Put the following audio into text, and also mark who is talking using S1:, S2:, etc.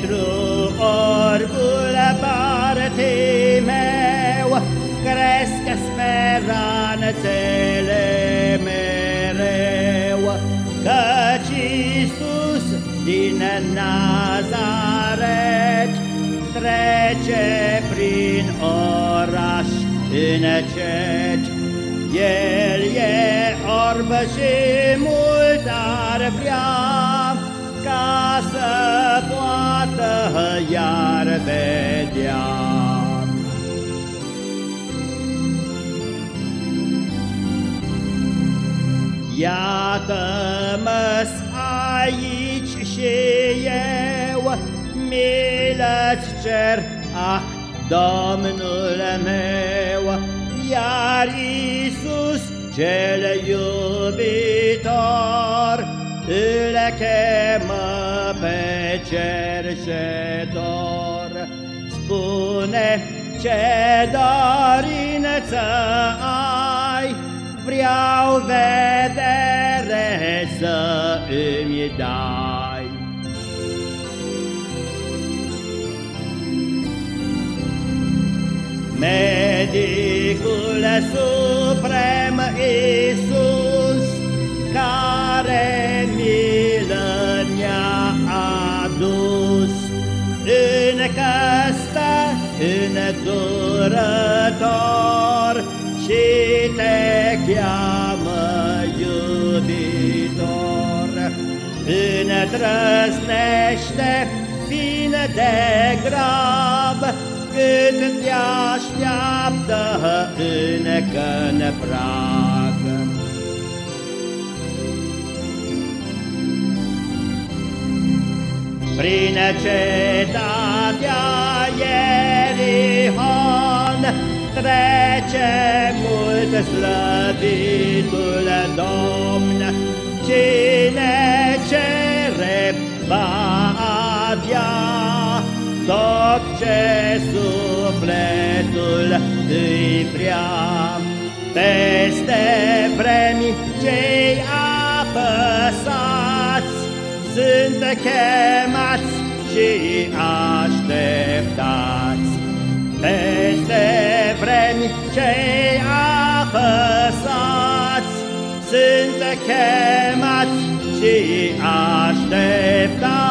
S1: Pentru orbul partii meu Cresc speranțele mereu. Căci Iisus din Nazaret Trece prin oraș încet El e orb și mult vedea. Iată-mă aici și eu, milă-ți cer, ah, Domnul meu, iar Iisus cel iubitor îl chemă pe cerșetor. Spune ce dorință ai, vreau vedere să îmi dai. Medicul suprem Iisus, care stă îndurător și te cheamă iubitor. Îndrăznește, vine de grab, cât te așteaptă încă în Prin cetatea Ierihon trece mult slăvitul Domn, cine cere va avea tot ce sufletul îi vrea. Peste sunt chemați și așteptați. Peste vremi cei apăsați sunt chemați și așteptați.